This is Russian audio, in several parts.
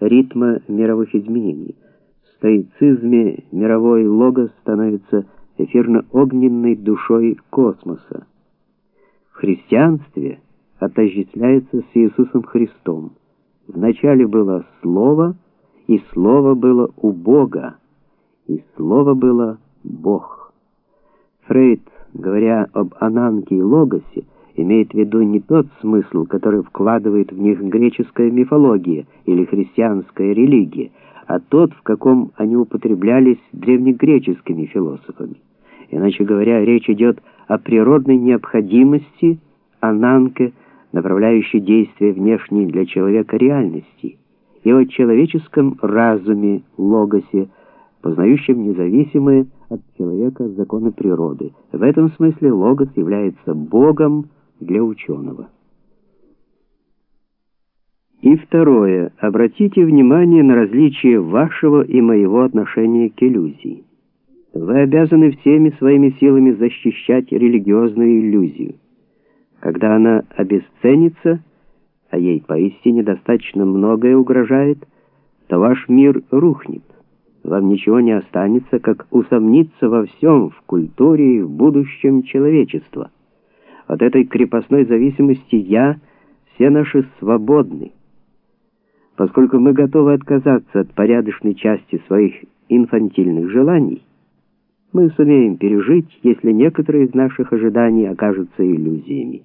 ритма мировых изменений. В стоицизме мировой логос становится эфирно-огненной душой космоса. В христианстве отождествляется с Иисусом Христом. Вначале было Слово, и Слово было у Бога, и Слово было Бог. Фрейд, говоря об ананке и логосе, имеет в виду не тот смысл, который вкладывает в них греческая мифология или христианская религия, а тот, в каком они употреблялись древнегреческими философами. Иначе говоря, речь идет о природной необходимости ананке, направляющей действия внешней для человека реальности, и о человеческом разуме, логосе, познающем независимые от человека законы природы. В этом смысле логос является Богом, для ученого. И второе. Обратите внимание на различие вашего и моего отношения к иллюзии. Вы обязаны всеми своими силами защищать религиозную иллюзию. Когда она обесценится, а ей поистине достаточно многое угрожает, то ваш мир рухнет. Вам ничего не останется, как усомниться во всем, в культуре и в будущем человечества. От этой крепостной зависимости я, все наши свободны. Поскольку мы готовы отказаться от порядочной части своих инфантильных желаний, мы сумеем пережить, если некоторые из наших ожиданий окажутся иллюзиями.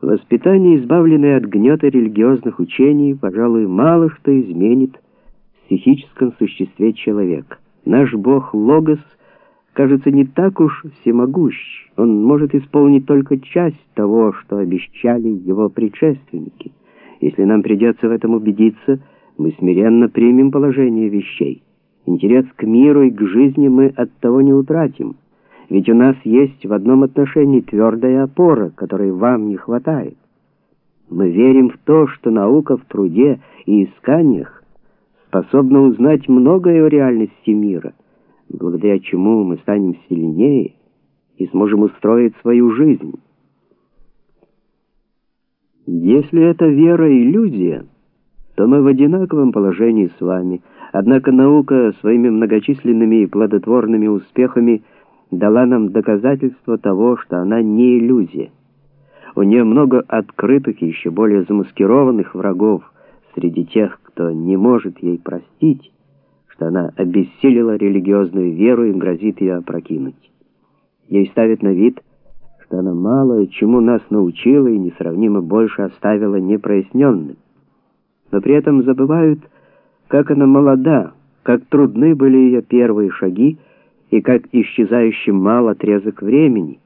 Воспитание, избавленное от гнета религиозных учений, пожалуй, мало что изменит в психическом существе человека. Наш Бог Логос — кажется, не так уж всемогущ. Он может исполнить только часть того, что обещали его предшественники. Если нам придется в этом убедиться, мы смиренно примем положение вещей. Интерес к миру и к жизни мы от того не утратим. Ведь у нас есть в одном отношении твердая опора, которой вам не хватает. Мы верим в то, что наука в труде и исканиях способна узнать многое о реальности мира — благодаря чему мы станем сильнее и сможем устроить свою жизнь. Если это вера иллюзия, то мы в одинаковом положении с вами. Однако наука своими многочисленными и плодотворными успехами дала нам доказательство того, что она не иллюзия. У нее много открытых и еще более замаскированных врагов среди тех, кто не может ей простить, что она обессилила религиозную веру и грозит ее опрокинуть. Ей ставят на вид, что она мало чему нас научила и несравнимо больше оставила непроясненным. Но при этом забывают, как она молода, как трудны были ее первые шаги и как исчезающе мал отрезок времени,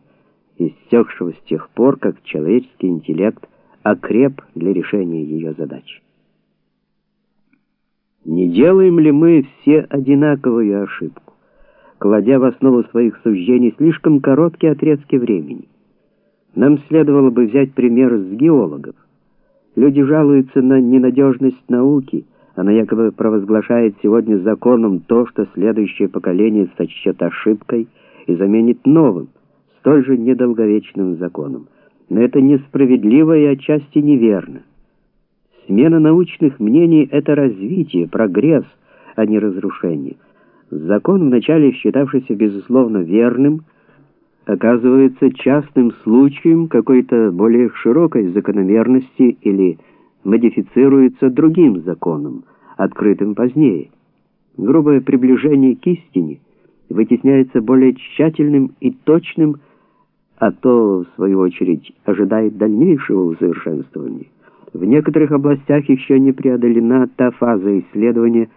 истекшего с тех пор, как человеческий интеллект окреп для решения ее задач. Не делаем ли мы все одинаковую ошибку, кладя в основу своих суждений слишком короткие отрезки времени? Нам следовало бы взять пример с геологов. Люди жалуются на ненадежность науки, она якобы провозглашает сегодня законом то, что следующее поколение сочтет ошибкой и заменит новым, столь же недолговечным законом. Но это несправедливо и отчасти неверно. Смена научных мнений — это развитие, прогресс, а не разрушение. Закон, вначале считавшийся безусловно верным, оказывается частным случаем какой-то более широкой закономерности или модифицируется другим законом, открытым позднее. Грубое приближение к истине вытесняется более тщательным и точным, а то, в свою очередь, ожидает дальнейшего усовершенствования. В некоторых областях еще не преодолена та фаза исследования,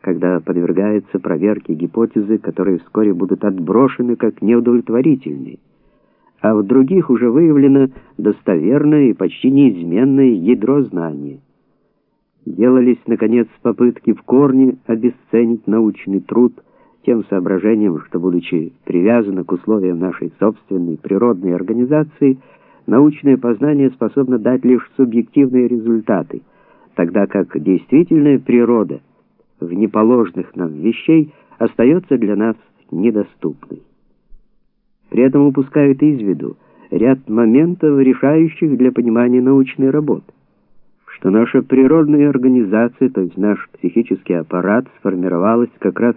когда подвергаются проверке гипотезы, которые вскоре будут отброшены как неудовлетворительные, а в других уже выявлено достоверное и почти неизменное ядро знания. Делались, наконец, попытки в корне обесценить научный труд тем соображением, что, будучи привязано к условиям нашей собственной природной организации, научное познание способно дать лишь субъективные результаты, тогда как действительная природа в неположных нам вещей остается для нас недоступной. При этом упускают из виду ряд моментов, решающих для понимания научной работы. Что наша природная организация, то есть наш психический аппарат, сформировалась как раз